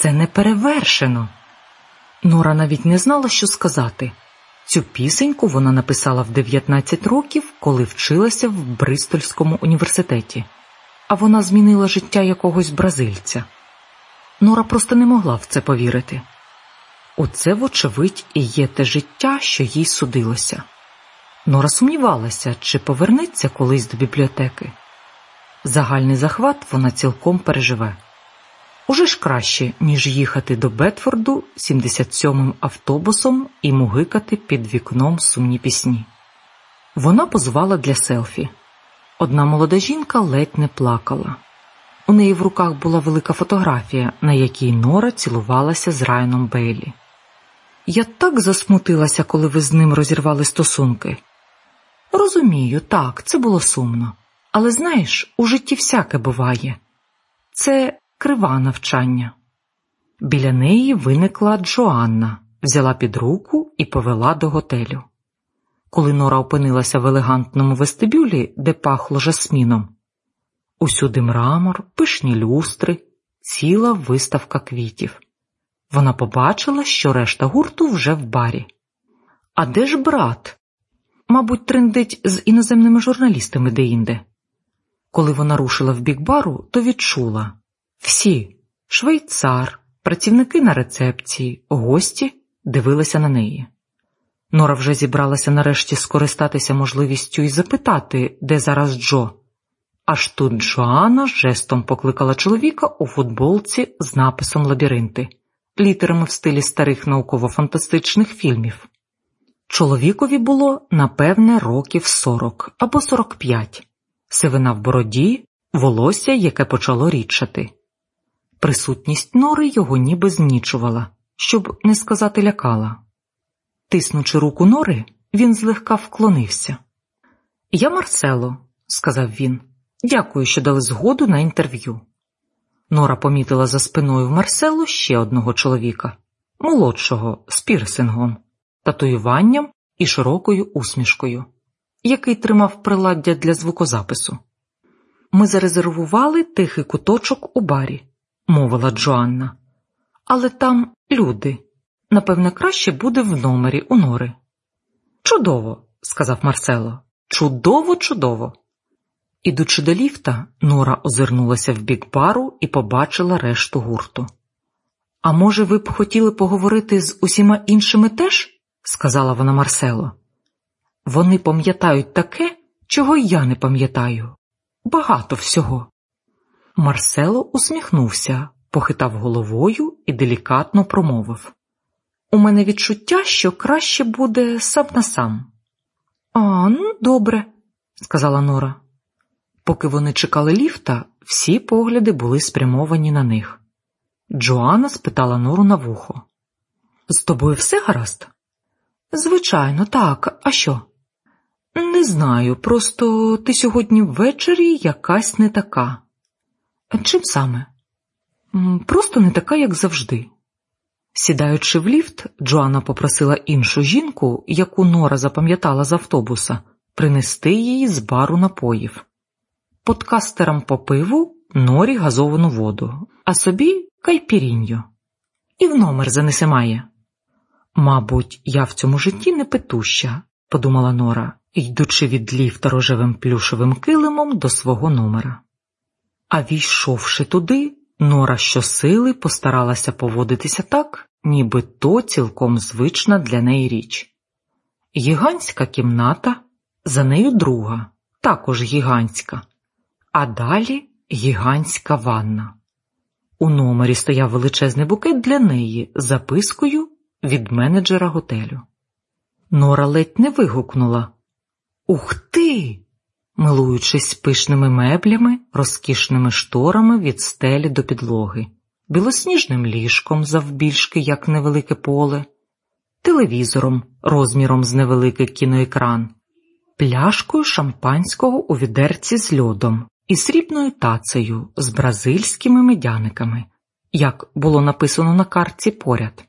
Це не перевершено. Нора навіть не знала, що сказати. Цю пісеньку вона написала в 19 років, коли вчилася в Бристольському університеті, а вона змінила життя якогось бразильця. Нора просто не могла в це повірити. Оце, вочевидь, і є те життя, що їй судилося. Нора сумнівалася, чи повернеться колись до бібліотеки. Загальний захват вона цілком переживе. Уже ж краще, ніж їхати до Бетфорду 77-м автобусом і мугикати під вікном сумні пісні. Вона позвала для селфі. Одна молода жінка ледь не плакала. У неї в руках була велика фотографія, на якій Нора цілувалася з Райаном Бейлі. Я так засмутилася, коли ви з ним розірвали стосунки. Розумію, так, це було сумно. Але знаєш, у житті всяке буває. Це крива навчання. Біля неї виникла Джоанна, взяла під руку і повела до готелю. Коли Нора опинилася в елегантному вестибюлі, де пахло жасміном, усюди мрамор, пишні люстри, ціла виставка квітів. Вона побачила, що решта гурту вже в барі. А де ж брат? Мабуть, трендить з іноземними журналістами деінде. Коли вона рушила в бік бару, то відчула всі швейцар, працівники на рецепції, гості дивилися на неї. Нора вже зібралася нарешті скористатися можливістю і запитати, де зараз Джо. Аж тут Джоанна жестом покликала чоловіка у футболці з написом лабіринти, літерами в стилі старих науково-фантастичних фільмів. Чоловікові було напевне років 40 або 45, сивина в бороді, волосся, яке почало рідшати. Присутність нори його ніби знічувала, щоб не сказати лякала. Тиснучи руку нори, він злегка вклонився. Я Марсело, сказав він, дякую, що дали згоду на інтерв'ю. Нора помітила за спиною в Марселу ще одного чоловіка, молодшого, з пірсингом, татуюванням і широкою усмішкою, який тримав приладдя для звукозапису. Ми зарезервували тихий куточок у барі, мовила Джоанна. Але там люди. Напевне, краще буде в номері у нори. Чудово, сказав Марсело. Чудово, чудово. Ідучи до ліфта, Нора озирнулася в бік бару і побачила решту гурту. А може, ви б хотіли поговорити з усіма іншими теж? сказала вона Марсело. Вони пам'ятають таке, чого я не пам'ятаю. Багато всього. Марсело усміхнувся, похитав головою і делікатно промовив У мене відчуття, що краще буде сам на сам. А, ну, добре, сказала Нора. Поки вони чекали ліфта, всі погляди були спрямовані на них. Джоанна спитала Нору на вухо. З тобою все гаразд? Звичайно, так, а що? Не знаю, просто ти сьогодні ввечері якась не така. Чим саме? Просто не така, як завжди. Сідаючи в ліфт, Джоанна попросила іншу жінку, яку Нора запам'ятала з автобуса, принести їй з бару напоїв. Подкастерам по пиву норі газовану воду, а собі кайпіріньо. І в номер занесе має. Мабуть, я в цьому житті не петуща, подумала Нора, йдучи від ліфта рожевим плюшевим килимом до свого номера. А війшовши туди, Нора щосили постаралася поводитися так, ніби то цілком звична для неї річ. Гігантська кімната, за нею друга, також гігантська, а далі гігантська ванна. У номері стояв величезний букет для неї з запискою від менеджера готелю. Нора ледь не вигукнула Ух ти! Милуючись пишними меблями, розкішними шторами від стелі до підлоги, білосніжним ліжком завбільшки, як невелике поле, телевізором розміром з невеликий кіноекран, пляшкою шампанського у відерці з льодом і срібною тацею з бразильськими медяниками, як було написано на картці поряд.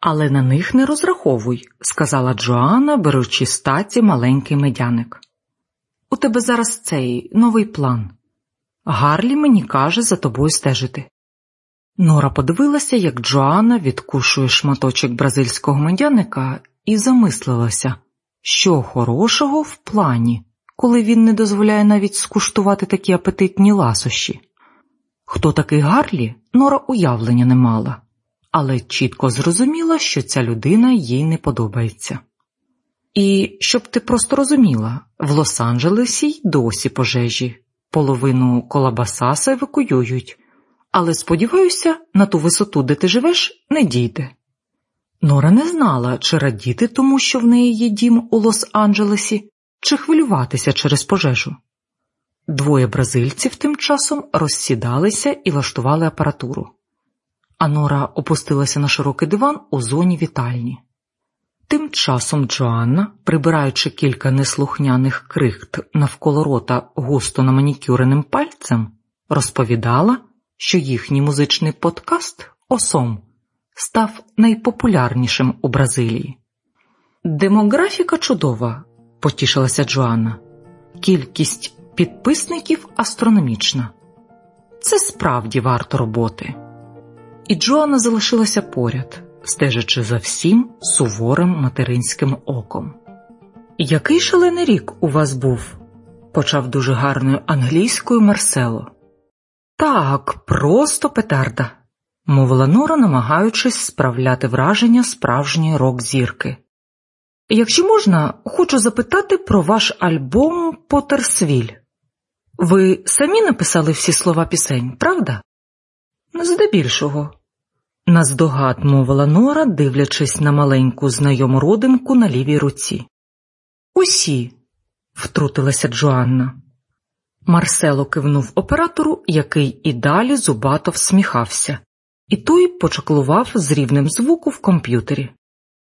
Але на них не розраховуй, сказала Джоанна, беручи з таці маленький медяник. У тебе зараз цей новий план. Гарлі мені каже за тобою стежити. Нора подивилася, як Джоанна відкушує шматочок бразильського медяника, і замислилася, що хорошого в плані, коли він не дозволяє навіть скуштувати такі апетитні ласощі. Хто такий Гарлі, Нора уявлення не мала, але чітко зрозуміла, що ця людина їй не подобається. І щоб ти просто розуміла, в Лос-Анджелесі й досі пожежі, половину колабасаса евакуюють, але сподіваюся, на ту висоту, де ти живеш, не дійде. Нора не знала, чи радіти тому, що в неї є дім у Лос-Анджелесі, чи хвилюватися через пожежу. Двоє бразильців тим часом розсідалися і влаштували апаратуру, а Нора опустилася на широкий диван у зоні вітальні. Тим часом Джоанна, прибираючи кілька неслухняних крихт навколо рота густо наманікюреним пальцем, розповідала, що їхній музичний подкаст Осом став найпопулярнішим у Бразилії. Демографіка чудова, потішилася Джоанна, кількість підписників астрономічна. Це справді варто роботи. І Джоанна залишилася поряд, стежачи за всім суворим материнським оком. Який шалений рік у вас був? почав дуже гарною англійською Марсело. Так, просто петарда, мовила Нора, намагаючись справляти враження справжньої рок-зірки. Якщо можна, хочу запитати про ваш альбом Потерсвіль. Ви самі написали всі слова пісень, правда? Здебільшого, наздогад мовила Нора, дивлячись на маленьку знайому родинку на лівій руці. Усі, втрутилася Джоанна. Марсело кивнув оператору, який і далі зубато всміхався, і той почаклував з рівнем звуку в комп'ютері.